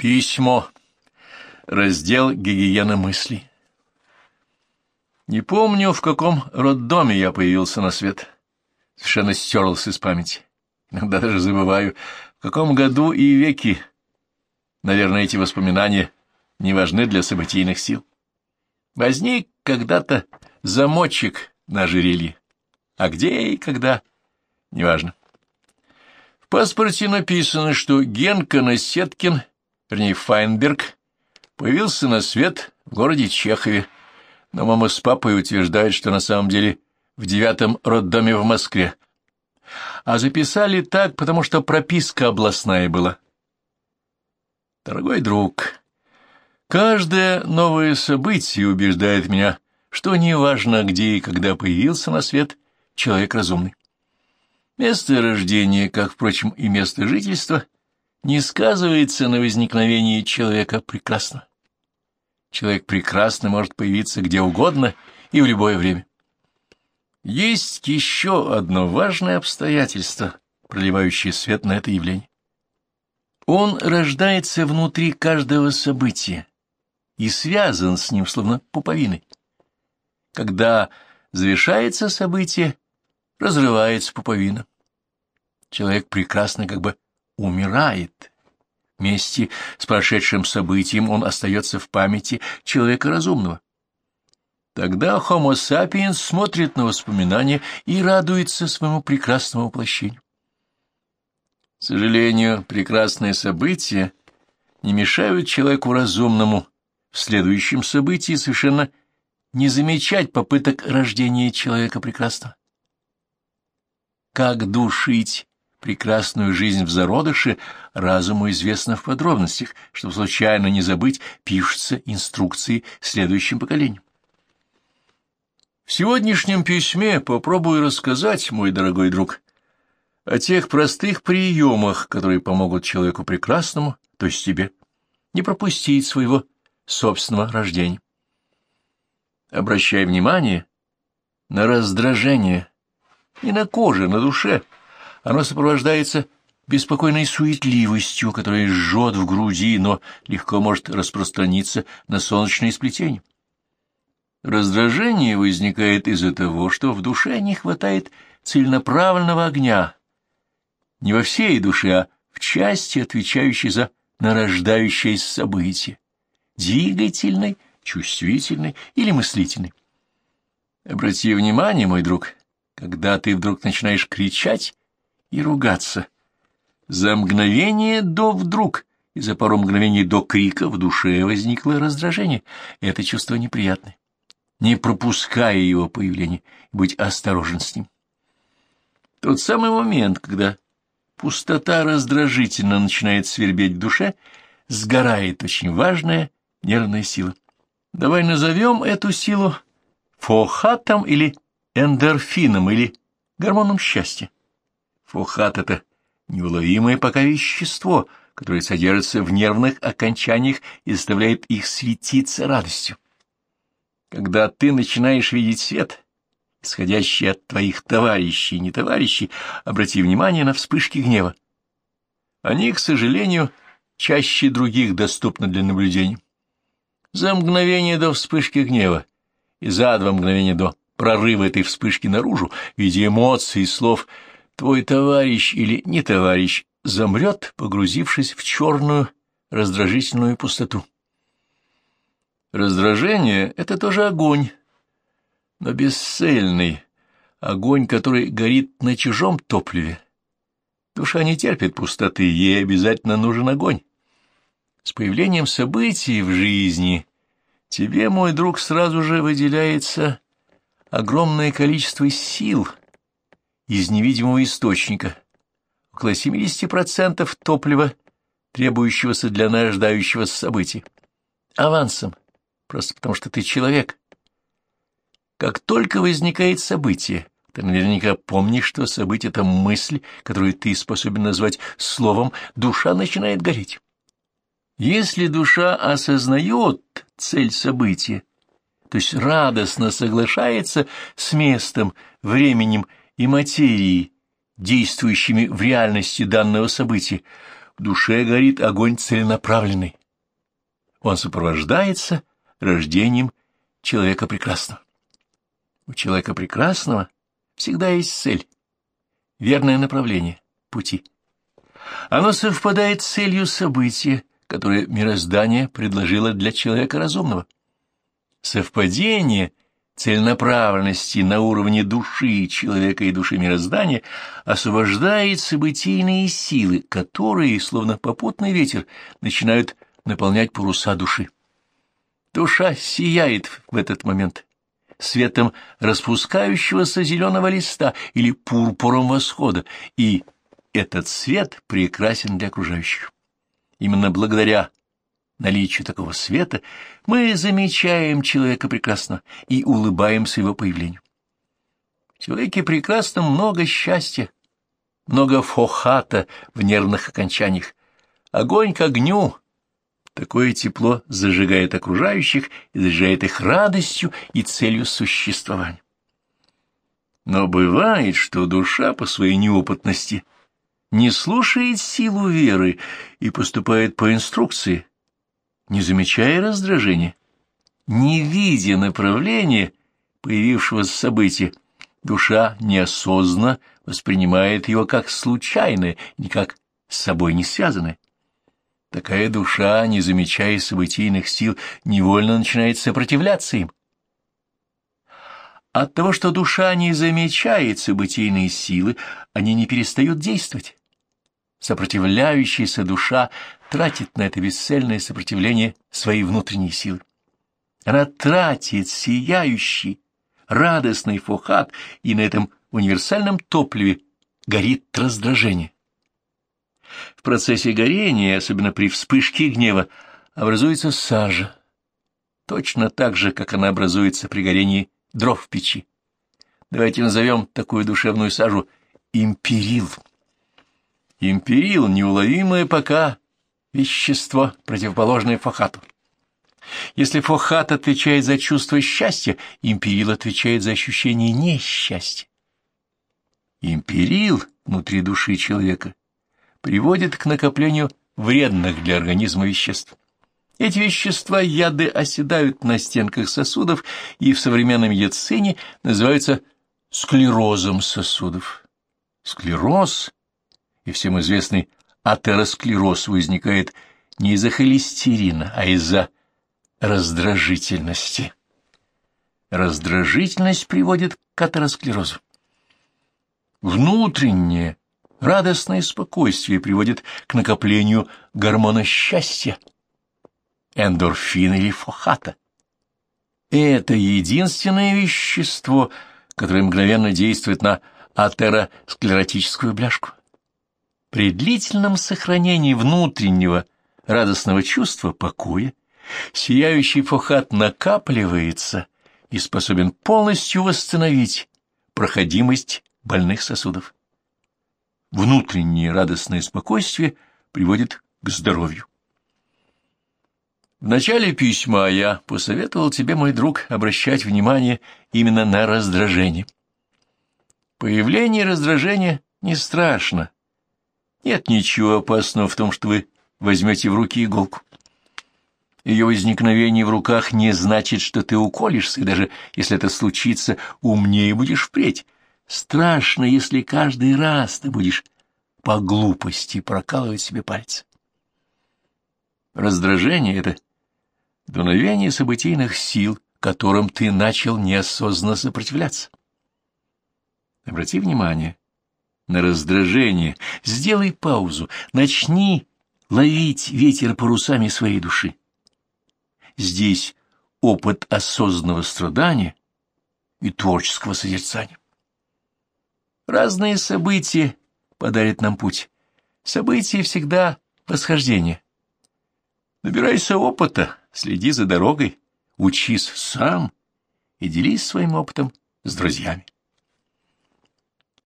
Письмо. Раздел «Гигиена мыслей». Не помню, в каком роддоме я появился на свет. Совершенно стерлся из памяти. Иногда даже забываю, в каком году и веке. Наверное, эти воспоминания не важны для событийных сил. Возник когда-то замочек на ожерелье. А где и когда — неважно. В паспорте написано, что Генка Насеткин, вернее, Файнберг, появился на свет в городе Чехове, но мама с папой утверждают, что на самом деле в девятом роддоме в Москве. А записали так, потому что прописка областная была. Дорогой друг, каждое новое событие убеждает меня, что неважно, где и когда появился на свет человек разумный. Место рождения, как, впрочем, и место жительства, не сказывается на возникновении человека прекрасного. Человек прекрасно может появиться где угодно и в любое время. Есть еще одно важное обстоятельство, проливающее свет на это явление. Он рождается внутри каждого события и связан с ним, словно пуповиной. Когда завершается событие, разрывается пуповина. Человек прекрасно как бы умирает. Вместе с прошедшим событием он остается в памяти человека разумного. Тогда Homo sapiens смотрит на воспоминания и радуется своему прекрасному воплощению. К сожалению, прекрасные события не мешают человеку разумному в следующем событии совершенно не замечать попыток рождения человека прекрасного. Как душить прекрасную жизнь в зародыше, разуму известно в подробностях, чтобы случайно не забыть, пишутся инструкции следующим поколениям. В сегодняшнем письме попробую рассказать, мой дорогой друг, о тех простых приемах, которые помогут человеку прекрасному, то есть тебе, не пропустить своего собственного рождения. Обращай внимание на раздражение, не на коже, на душе. Оно сопровождается беспокойной суетливостью, которая жжет в груди, но легко может распространиться на солнечные сплетения. Раздражение возникает из-за того, что в душе не хватает целенаправленного огня. Не во всей душе, а в части, отвечающей за нарождающееся событие, двигательной, чувствительной или мыслительной. Обрати внимание, мой друг, когда ты вдруг начинаешь кричать и ругаться. За мгновение до вдруг и за пару мгновений до крика в душе возникло раздражение. Это чувство неприятное не пропуская его появления, быть осторожен с ним. Тот самый момент, когда пустота раздражительно начинает свербеть в душе, сгорает очень важная нервная сила. Давай назовем эту силу фохатом или эндорфином или гормоном счастья. Фохат — это неуловимое пока вещество, которое содержится в нервных окончаниях и заставляет их светиться радостью. Когда ты начинаешь видеть свет, исходящий от твоих товарищей и не товарищей, обрати внимание на вспышки гнева. Они, к сожалению, чаще других доступны для наблюдения. За мгновение до вспышки гнева и за два мгновения до прорыва этой вспышки наружу, в виде эмоций и слов, твой товарищ или не товарищ замрет, погрузившись в черную раздражительную пустоту. Раздражение — это тоже огонь, но бесцельный, огонь, который горит на чужом топливе. Душа не терпит пустоты, ей обязательно нужен огонь. С появлением событий в жизни тебе, мой друг, сразу же выделяется огромное количество сил из невидимого источника, около 70% топлива, требующегося для нарождающегося события. Авансом просто потому что ты человек. Как только возникает событие, ты наверняка помнишь, что событие — это мысль, которую ты способен назвать словом, душа начинает гореть. Если душа осознает цель события, то есть радостно соглашается с местом, временем и материей, действующими в реальности данного события, в душе горит огонь целенаправленный. Он сопровождается рождением человека прекрасного. У человека прекрасного всегда есть цель, верное направление пути. Оно совпадает с целью события, которое мироздание предложило для человека разумного. Совпадение целенаправленности на уровне души человека и души мироздания освобождает событийные силы, которые, словно попутный ветер, начинают наполнять паруса души. Душа сияет в этот момент светом распускающегося зеленого листа или пурпуром восхода, и этот свет прекрасен для окружающих. Именно благодаря наличию такого света мы замечаем человека прекрасно и улыбаемся его появлению. В человеке прекрасном много счастья, много фохата в нервных окончаниях. Огонь к огню, Такое тепло зажигает окружающих и зажигает их радостью и целью существования. Но бывает, что душа по своей неопытности не слушает силу веры и поступает по инструкции, не замечая раздражения, не видя направления появившегося события, душа неосознанно воспринимает его как случайное, никак с собой не связанное. Такая душа, не замечая событийных сил, невольно начинает сопротивляться им. От того, что душа не замечает событийные силы, они не перестают действовать. Сопротивляющаяся душа тратит на это бесцельное сопротивление свои внутренние силы. Она тратит сияющий, радостный фохат, и на этом универсальном топливе горит раздражение. В процессе горения, особенно при вспышке гнева, образуется сажа, точно так же, как она образуется при горении дров в печи. Давайте назовем такую душевную сажу империл. Империл — неуловимое пока вещество, противоположное фохату. Если фохат отвечает за чувство счастья, империл отвечает за ощущение несчастья. Империл внутри души человека приводит к накоплению вредных для организма веществ. Эти вещества яды оседают на стенках сосудов и в современном медицине называются склерозом сосудов. Склероз и всем известный атеросклероз возникает не из-за холестерина, а из-за раздражительности. Раздражительность приводит к атеросклерозу. Внутреннее Радостное спокойствие приводит к накоплению гормона счастья, эндорфина или фохата. Это единственное вещество, которое мгновенно действует на атеросклеротическую бляшку. При длительном сохранении внутреннего радостного чувства покоя сияющий фохат накапливается и способен полностью восстановить проходимость больных сосудов внутреннее радостное спокойствие приводит к здоровью. В начале письма я посоветовал тебе, мой друг, обращать внимание именно на раздражение. Появление раздражения не страшно. Нет ничего опасного в том, что вы возьмете в руки иголку. Ее возникновение в руках не значит, что ты уколешься, и даже если это случится, умнее будешь впредь. Страшно, если каждый раз ты будешь по глупости прокалывать себе пальцы. Раздражение — это дуновение событийных сил, которым ты начал неосознанно сопротивляться. Обрати внимание на раздражение, сделай паузу, начни ловить ветер парусами своей души. Здесь опыт осознанного страдания и творческого созерцания. Разные события подарят нам путь. События всегда восхождение. Набирайся опыта, следи за дорогой, учись сам и делись своим опытом с друзьями.